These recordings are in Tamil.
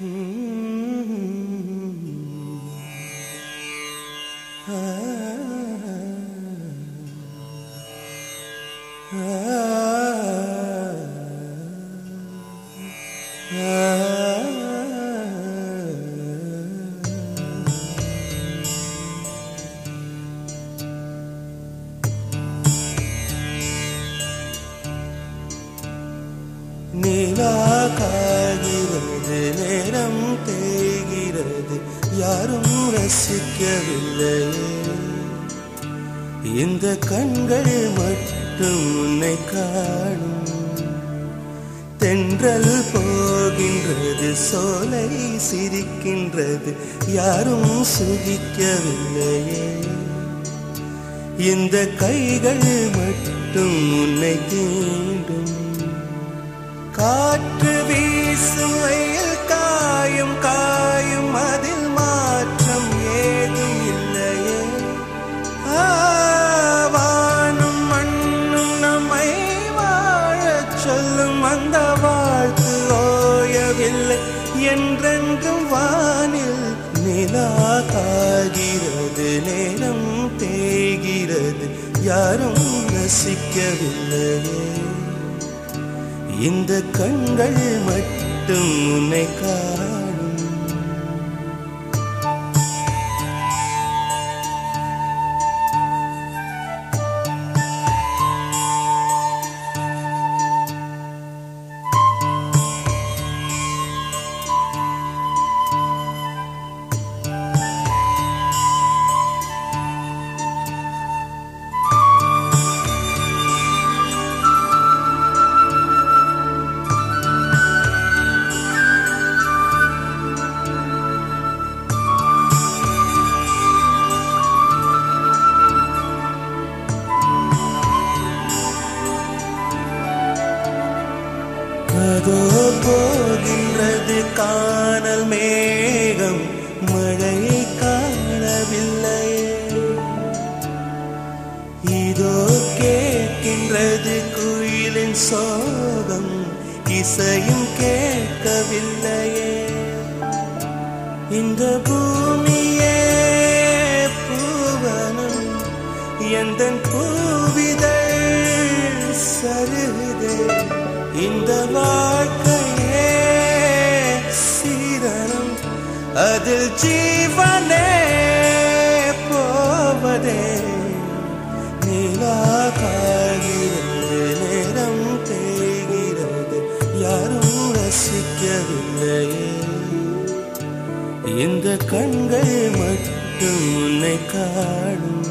நிலா வருகிறது யாரும் ரசிக்கவில்லை. இந்த கண்கள் மட்டும் உன்னை காணும். தென்றல் போகின்றது சோலை சிரிக்கின்றது யாரும் சுகிக்கவில்லையே. இந்த கைகள் மட்டும் உன்னை தீண்டும். காற்று வீசும் வெயில் காயும் காயும் என்றென்றும் வானில் நிலா காகிறது நேரம் தேய்கிறது. யாரும் ரசிக்கவில்லையே இந்த கண்கள் மட்டும் உன்னை போகின்றது காணல் மேகம். மழை காணவில்லை. இதோ கேட்கின்றது குயிலின் சோகம். இசையும் கேட்கவில்லையே. இந்த பூமியே பூவனம். எந்த பூவிதழ் சருகுதே. இந்த வாழ்க்கை அதில் ஜீவனே போவதே. நிலா காய்கிறது நேரம் தேய்கிறது. யாரும் ரசிக்கவில்லையே. இந்த கண்கள் மட்டும் உன்னை காணும்.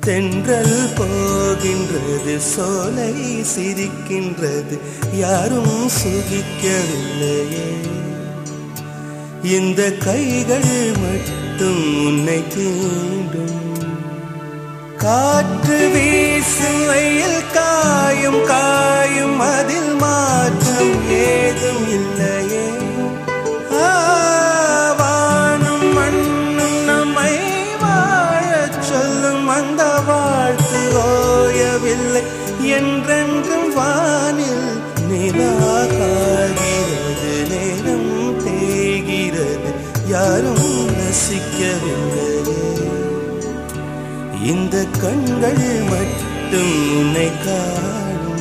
தென்றல் போகின்றது சோலை சிரிக்கின்றது. யாரும் சுகிக்கவில்லையே. இந்த கைகள் மட்டும் உன்னை தேடும் காற்று வீசும் வெயில் காயும் காயும் அதில் மாற்றம் ஏதும் இல்லையே. வானும் மண்ணும் நம்மை வாழச் சொல்லும் அந்த வாழ்த்து ஓயவில்லை. என்றென்றும் வானில் நிலா யாரும் ரசிக்கவில்லையே இந்த கண்கள் மட்டும் உன்னை காணும்.